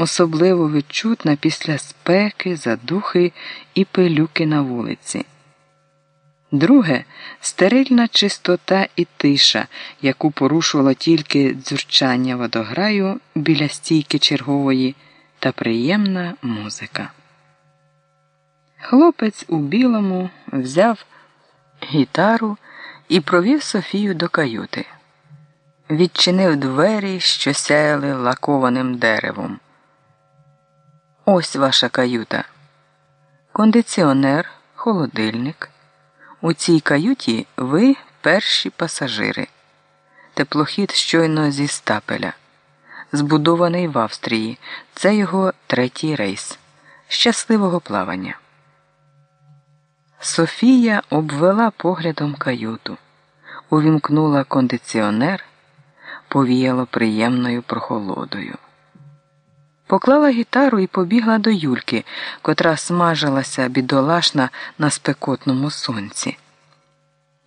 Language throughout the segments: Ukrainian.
особливо відчутна після спеки, задухи і пилюки на вулиці. Друге стерильна чистота і тиша, яку порушувало тільки дзюрчання водограю біля стійки чергової та приємна музика. Хлопець у білому взяв гітару і провів Софію до каюти. Відчинив двері, що сяяли лакованим деревом. Ось ваша каюта. Кондиціонер, холодильник. У цій каюті ви перші пасажири. Теплохід щойно зі стапеля. Збудований в Австрії. Це його третій рейс. Щасливого плавання. Софія обвела поглядом каюту, увімкнула кондиціонер, повіяло приємною прохолодою. Поклала гітару і побігла до Юльки, котра смажилася бідолашна на спекотному сонці.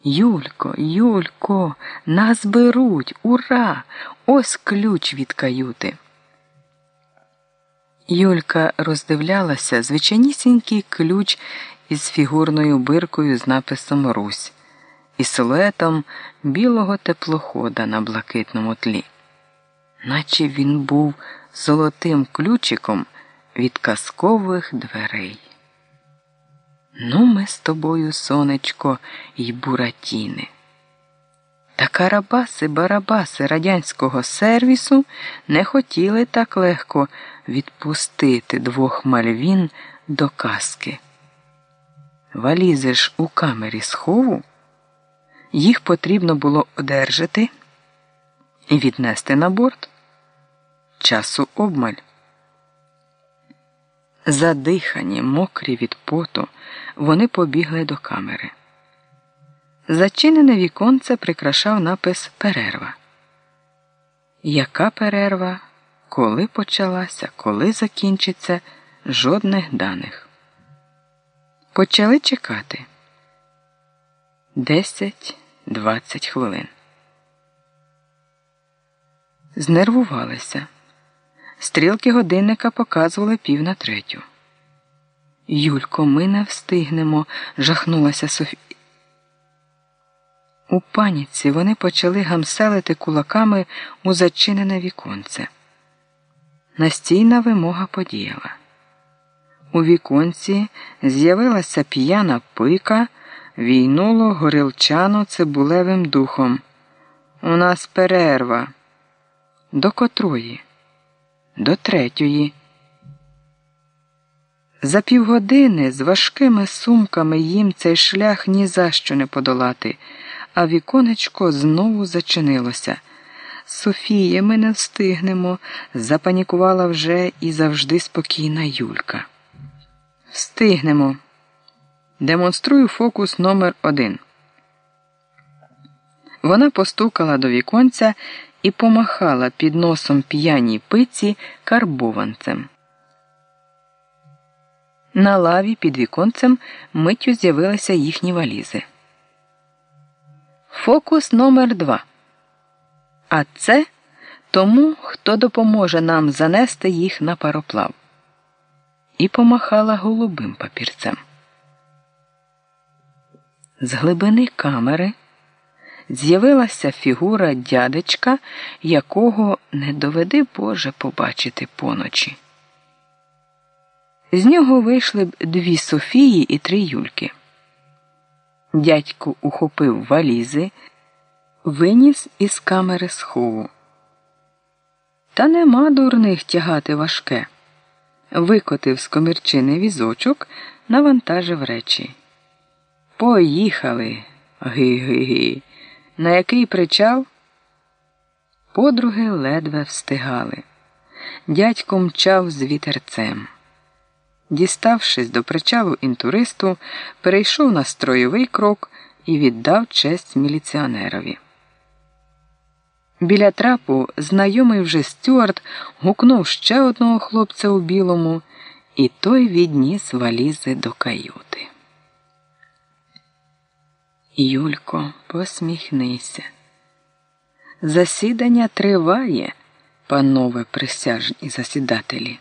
Юлько, Юлько, нас беруть, ура! Ось ключ від каюти. Юлька роздивлялася звичайнісінький ключ із фігурною биркою з написом Русь і силуетом білого теплохода на блакитному тлі, наче він був золотим ключиком від казкових дверей. Ну, ми з тобою, сонечко, й буратіни. Та карабаси барабаси радянського сервісу не хотіли так легко відпустити двох мальвін до казки. Валізи ж у камері схову, їх потрібно було одержати і віднести на борт. Часу обмаль. Задихані, мокрі від поту, вони побігли до камери. Зачинене віконце прикрашав напис Перерва. Яка перерва? Коли почалася, коли закінчиться, жодних даних. Почали чекати десять-двадцять хвилин. Знервувалися. Стрілки годинника показували пів на третю. Юлько, ми не встигнемо, жахнулася Софія. У паніці вони почали гамселити кулаками у зачинене віконце. Настійна вимога подіяла. У віконці з'явилася п'яна пика, війнуло горілчано цибулевим духом. У нас перерва. До котрої? До третьої. За півгодини з важкими сумками їм цей шлях ні за що не подолати, а віконечко знову зачинилося. Софія, ми не встигнемо, запанікувала вже і завжди спокійна Юлька. Встигнемо. Демонструю фокус номер один. Вона постукала до віконця і помахала під носом п'яній пиці карбованцем. На лаві під віконцем миттю з'явилися їхні валізи. Фокус номер два. А це тому, хто допоможе нам занести їх на пароплав. І помахала голубим папірцем. З глибини камери з'явилася фігура дядечка, якого не доведи Боже побачити поночі. З нього вийшли б дві Софії і три Юльки. Дядько ухопив валізи, виніс із камери схову. Та нема дурних тягати важке. Викотив з комірчини візочок, навантажив речі. Поїхали. Ги-ги-ги. На який причал? Подруги ледве встигали. Дядько мчав з вітерцем. Діставшись до причалу інтуристу, перейшов на строєвий крок і віддав честь міліціонерові. Біля трапу знайомий вже Стюарт гукнув ще одного хлопця у білому, і той відніс валізи до каюти. Юлько, посміхнися. Засідання триває. панове присяжні засідателі.